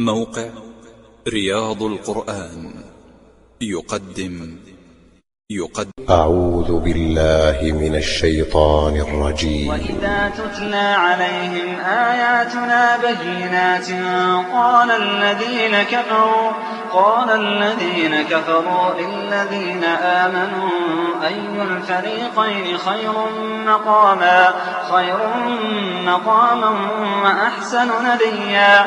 موقع رياض القرآن. يقدم. يقدم. أعوذ بالله من الشيطان الرجيم. وإذا تتلى عليهم آياتنا بينات قال الذين كفروا قال الذين كفروا للذين آمنوا أي الفريقين خير مقاما خير مقاما وأحسن نديا.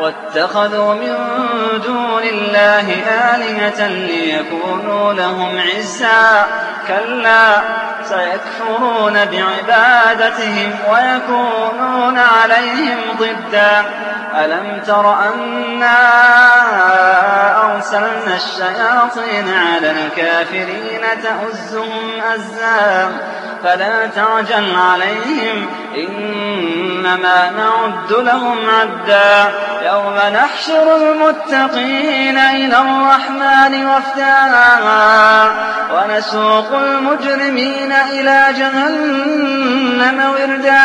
واتخذوا من دون الله آلهة ليكونوا لهم عزا. كلا سيكفرون بعبادتهم ويكونون عليهم ضدا. ألم تر أنا أرسلنا الشياطين على الكافرين تؤزهم أزا؟ فلا تعجل عليهم إنما نعد لهم عدا. يوم نحشر المتقين إلى الرحمن وفدا. ونسوق المجرمين إلى جهنم وردا.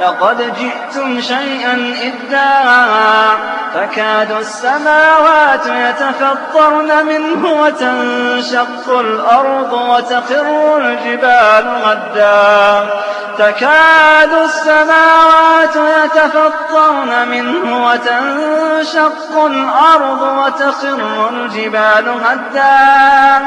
لقد جئتم شيئا إدا تكاد السماوات يتفطرن منه وتنشق الأرض وتخر الجبال غدا. تكاد السماوات يتفطرن منه وتنشق الأرض وتخر الجبال هدا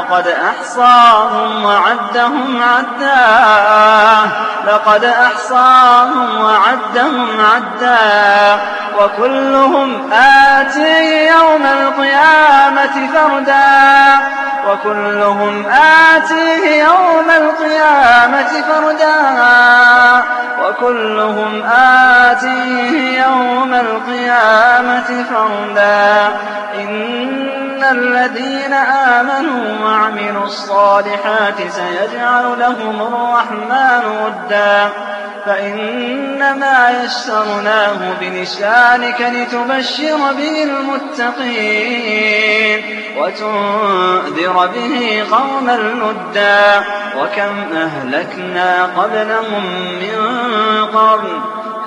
لقد أحصاهم وعدهم عدا. لقد أحصاهم وعدهم عدا. وكلهم آتي يوم القيامة فردا. وكلهم آتيه يوم القيامة فردا. وكلهم آتيه يوم القيامة فردا. إن الذين آمنوا وعملوا الصالحات سيجعل لهم الرحمن ودا فإنما يسرناه بلسانك لتبشر به المتقين وتنذر به قوما لدا وكم أهلكنا قبلهم من قرن